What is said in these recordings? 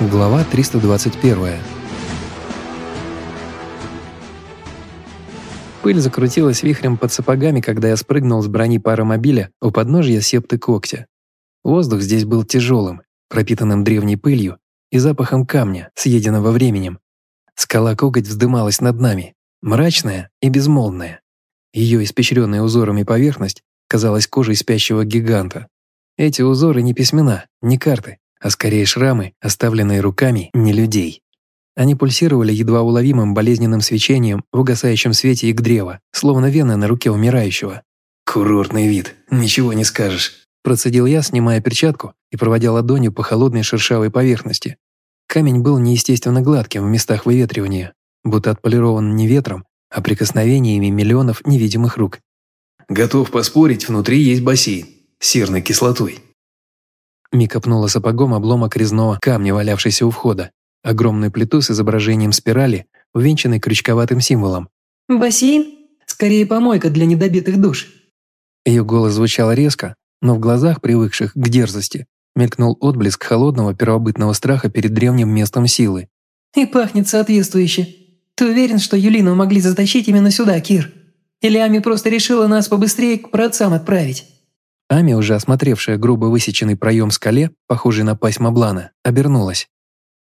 Глава 321. Пыль закрутилась вихрем под сапогами, когда я спрыгнул с брони паромобиля у подножья септы когтя. Воздух здесь был тяжелым, пропитанным древней пылью и запахом камня, съеденного временем. Скала коготь вздымалась над нами, мрачная и безмолвная. Ее испещренная узорами поверхность казалась кожей спящего гиганта. Эти узоры не письмена, не карты, а скорее шрамы, оставленные руками не людей. Они пульсировали едва уловимым болезненным свечением в угасающем свете их древа, словно вены на руке умирающего. «Курортный вид, ничего не скажешь», – процедил я, снимая перчатку и проводя ладонью по холодной шершавой поверхности. Камень был неестественно гладким в местах выветривания, будто отполирован не ветром, а прикосновениями миллионов невидимых рук. «Готов поспорить, внутри есть бассейн с серной кислотой». Мика пнула сапогом обломок резного камня, валявшийся у входа. Огромную плиту с изображением спирали, увенчанной крючковатым символом. «Бассейн? Скорее помойка для недобитых душ». Ее голос звучал резко, но в глазах, привыкших к дерзости, мелькнул отблеск холодного первобытного страха перед древним местом силы. «И пахнет соответствующе. Ты уверен, что Юлину могли затащить именно сюда, Кир? Или Ами просто решила нас побыстрее к праотцам отправить?» Ами, уже осмотревшая грубо высеченный проем в скале, похожий на пасть Маблана, обернулась.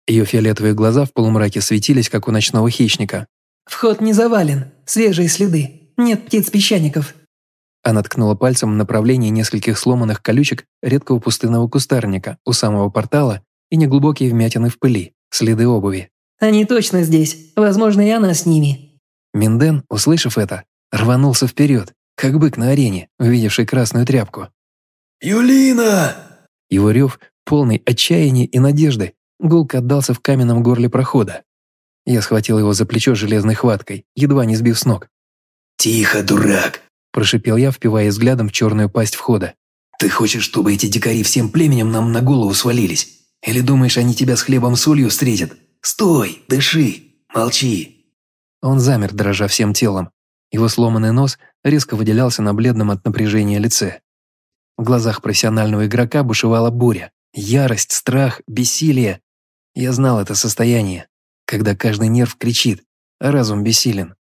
Ее фиолетовые глаза в полумраке светились, как у ночного хищника. «Вход не завален. Свежие следы. Нет птиц-песчаников». Она ткнула пальцем в направлении нескольких сломанных колючек редкого пустынного кустарника у самого портала и неглубокие вмятины в пыли, следы обуви. «Они точно здесь. Возможно, и она с ними». Минден, услышав это, рванулся вперед, как бык на арене, увидевший красную тряпку. «Юлина!» Его рев, полный отчаяния и надежды, гулко отдался в каменном горле прохода. Я схватил его за плечо железной хваткой, едва не сбив с ног. «Тихо, дурак!» – прошипел я, впивая взглядом в черную пасть входа. «Ты хочешь, чтобы эти дикари всем племенем нам на голову свалились? Или думаешь, они тебя с хлебом солью встретят? Стой, дыши, молчи!» Он замер, дрожа всем телом. Его сломанный нос резко выделялся на бледном от напряжения лице. В глазах профессионального игрока бушевала буря. Ярость, страх, бессилие. Я знал это состояние, когда каждый нерв кричит, а разум бессилен.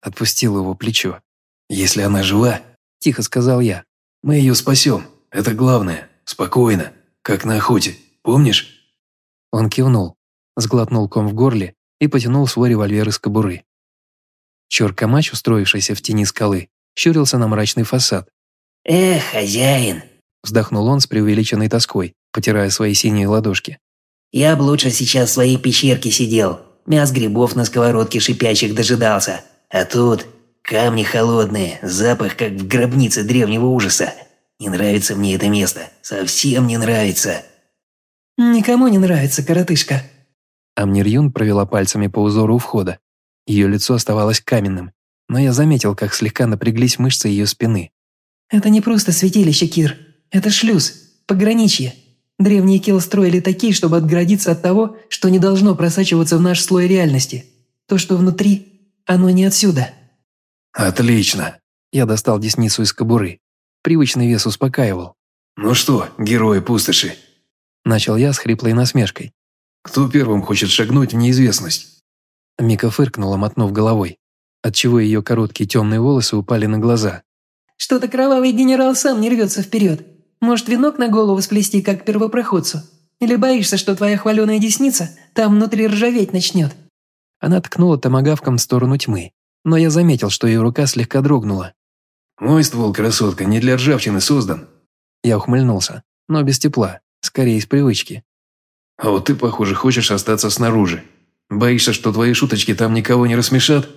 Отпустил его плечо. «Если она жива», – тихо сказал я, – «мы ее спасем. Это главное. Спокойно. Как на охоте. Помнишь?» Он кивнул, сглотнул ком в горле и потянул свой револьвер из кобуры. Чор-камач, устроившийся в тени скалы, щурился на мрачный фасад, «Эх, хозяин!» Вздохнул он с преувеличенной тоской, потирая свои синие ладошки. «Я б лучше сейчас в своей пещерке сидел, мяс грибов на сковородке шипящих дожидался. А тут камни холодные, запах, как в гробнице древнего ужаса. Не нравится мне это место, совсем не нравится». «Никому не нравится, коротышка». Амнир провела пальцами по узору у входа. Ее лицо оставалось каменным, но я заметил, как слегка напряглись мышцы ее спины. «Это не просто святилище, Кир. Это шлюз, пограничье. Древние Кел строили такие, чтобы отгородиться от того, что не должно просачиваться в наш слой реальности. То, что внутри, оно не отсюда». «Отлично!» Я достал десницу из кобуры. Привычный вес успокаивал. «Ну что, герои пустоши?» Начал я с хриплой насмешкой. «Кто первым хочет шагнуть в неизвестность?» Мика фыркнула, мотнув головой, отчего ее короткие темные волосы упали на глаза. Что-то кровавый генерал сам не рвется вперед. Может, венок на голову сплести, как первопроходцу? Или боишься, что твоя хваленая десница там внутри ржаветь начнет?» Она ткнула томогавком в сторону тьмы, но я заметил, что ее рука слегка дрогнула. «Мой ствол, красотка, не для ржавчины создан». Я ухмыльнулся, но без тепла, скорее из привычки. «А вот ты, похоже, хочешь остаться снаружи. Боишься, что твои шуточки там никого не рассмешат?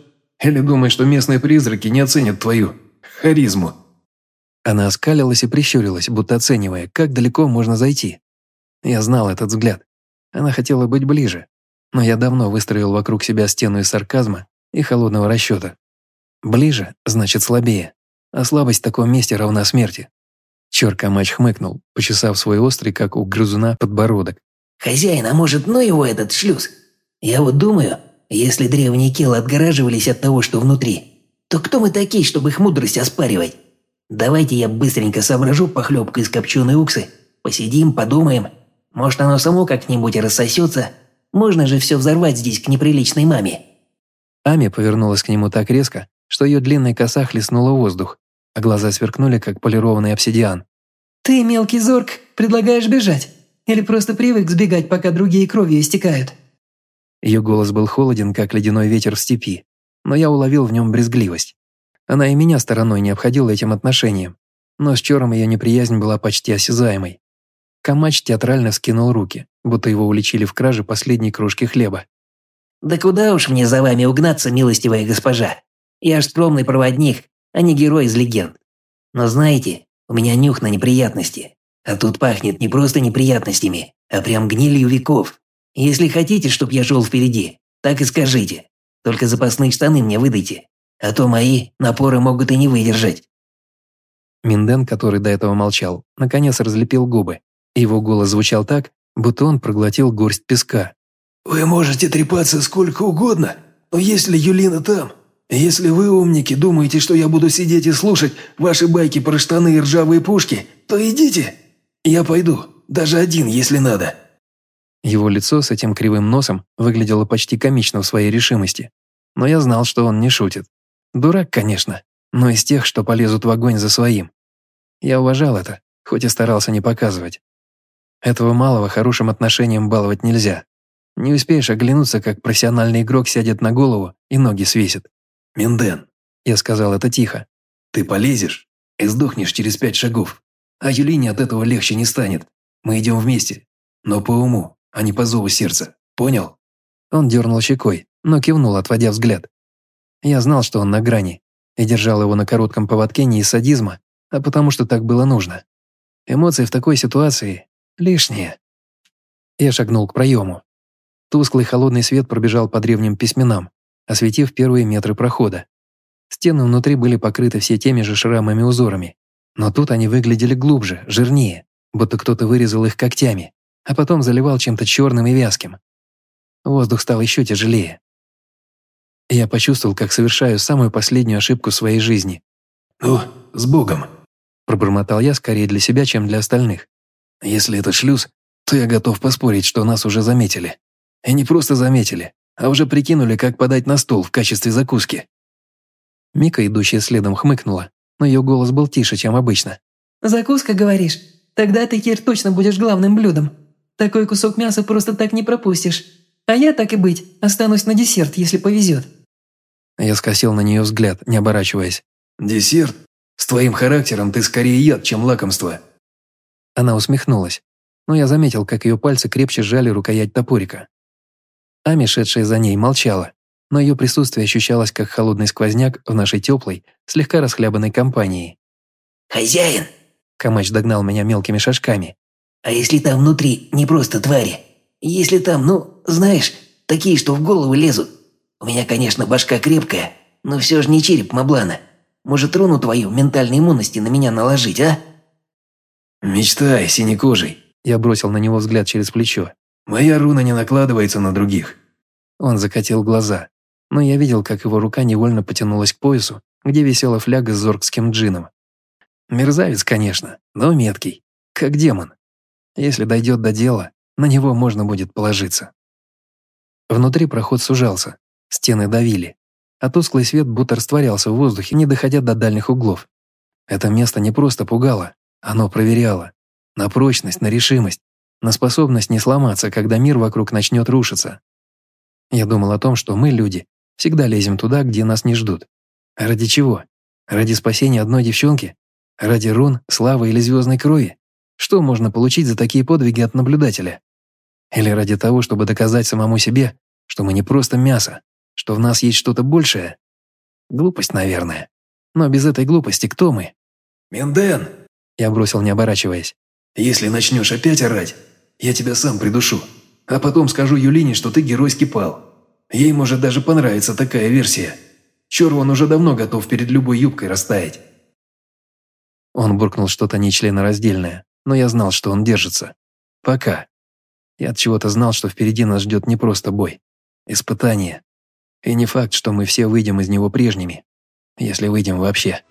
Или думаешь, что местные призраки не оценят твою харизму». Она оскалилась и прищурилась, будто оценивая, как далеко можно зайти. Я знал этот взгляд. Она хотела быть ближе, но я давно выстроил вокруг себя стену из сарказма и холодного расчета. Ближе значит слабее, а слабость в таком месте равна смерти. Чёрка-мач хмыкнул, почесав свой острый, как у грызуна, подбородок. «Хозяин, а может, ну его этот шлюз? Я вот думаю, если древние келы отгораживались от того, что внутри, то кто мы такие, чтобы их мудрость оспаривать? Давайте я быстренько соображу похлебку из копченой уксы, посидим, подумаем, Может, оно само как-нибудь и рассосется? Можно же все взорвать здесь к неприличной маме». Ами повернулась к нему так резко, что ее длинная коса хлестнула воздух, а глаза сверкнули, как полированный обсидиан. «Ты, мелкий зорг, предлагаешь бежать? Или просто привык сбегать, пока другие кровью истекают?» Ее голос был холоден, как ледяной ветер в степи, но я уловил в нем брезгливость. Она и меня стороной не обходила этим отношением, но с Чором ее неприязнь была почти осязаемой. Камач театрально скинул руки, будто его уличили в краже последней кружки хлеба. «Да куда уж мне за вами угнаться, милостивая госпожа? Я ж скромный проводник, а не герой из легенд. Но знаете, у меня нюх на неприятности. А тут пахнет не просто неприятностями, а прям гнилью веков. Если хотите, чтоб я шел впереди, так и скажите. Только запасные штаны мне выдайте, а то мои напоры могут и не выдержать». Минден, который до этого молчал, наконец разлепил губы. Его голос звучал так, будто он проглотил горсть песка. «Вы можете трепаться сколько угодно, но если Юлина там, если вы, умники, думаете, что я буду сидеть и слушать ваши байки про штаны и ржавые пушки, то идите. Я пойду, даже один, если надо». Его лицо с этим кривым носом выглядело почти комично в своей решимости. Но я знал, что он не шутит. Дурак, конечно, но из тех, что полезут в огонь за своим. Я уважал это, хоть и старался не показывать. Этого малого хорошим отношением баловать нельзя. Не успеешь оглянуться, как профессиональный игрок сядет на голову и ноги свесит. «Минден», — я сказал это тихо. «Ты полезешь и сдохнешь через пять шагов. А Юлине от этого легче не станет. Мы идем вместе, но по уму, а не по зову сердца. Понял?» Он дернул щекой, но кивнул, отводя взгляд. Я знал, что он на грани, и держал его на коротком поводке не из садизма, а потому что так было нужно. Эмоции в такой ситуации лишние. Я шагнул к проему. Тусклый холодный свет пробежал по древним письменам, осветив первые метры прохода. Стены внутри были покрыты все теми же шрамами-узорами, но тут они выглядели глубже, жирнее, будто кто-то вырезал их когтями, а потом заливал чем-то черным и вязким. Воздух стал еще тяжелее. Я почувствовал, как совершаю самую последнюю ошибку в своей жизни. «Ну, с Богом!» Пробормотал я скорее для себя, чем для остальных. «Если это шлюз, то я готов поспорить, что нас уже заметили. И не просто заметили, а уже прикинули, как подать на стол в качестве закуски». Мика, идущая следом, хмыкнула, но ее голос был тише, чем обычно. «Закуска, говоришь? Тогда ты, Кир, точно будешь главным блюдом. Такой кусок мяса просто так не пропустишь. А я, так и быть, останусь на десерт, если повезет». Я скосил на нее взгляд, не оборачиваясь. «Десерт? С твоим характером ты скорее яд, чем лакомство». Она усмехнулась, но я заметил, как ее пальцы крепче сжали рукоять топорика. Ами, шедшая за ней, молчала, но ее присутствие ощущалось как холодный сквозняк в нашей теплой, слегка расхлябанной компании. «Хозяин!» Камач догнал меня мелкими шажками. «А если там внутри не просто твари? Если там, ну, знаешь, такие, что в голову лезут? У меня, конечно, башка крепкая, но все же не череп Маблана. Может, руну твою ментальной иммунности на меня наложить, а?» «Мечтай, синекожий!» Я бросил на него взгляд через плечо. Моя руна не накладывается на других». Он закатил глаза, но я видел, как его рука невольно потянулась к поясу, где висела фляга с зоргским джином. Мерзавец, конечно, но меткий, как демон. Если дойдет до дела, на него можно будет положиться. Внутри проход сужался, стены давили, а тусклый свет будто растворялся в воздухе, не доходя до дальних углов. Это место не просто пугало, оно проверяло. На прочность, на решимость, на способность не сломаться, когда мир вокруг начнет рушиться. Я думал о том, что мы, люди, всегда лезем туда, где нас не ждут. Ради чего? Ради спасения одной девчонки? Ради рун, славы или звездной крови? Что можно получить за такие подвиги от наблюдателя? Или ради того, чтобы доказать самому себе, что мы не просто мясо, что в нас есть что-то большее? Глупость, наверное. Но без этой глупости кто мы? «Минден!» Я бросил, не оборачиваясь. «Если начнешь опять орать, я тебя сам придушу. А потом скажу Юлине, что ты геройски пал. Ей может даже понравиться такая версия. Чёр он уже давно готов перед любой юбкой растаять». Он буркнул что-то нечленораздельное, но я знал, что он держится. Пока. Я от чего-то знал, что впереди нас ждет не просто бой. Испытание. И не факт, что мы все выйдем из него прежними. Если выйдем вообще.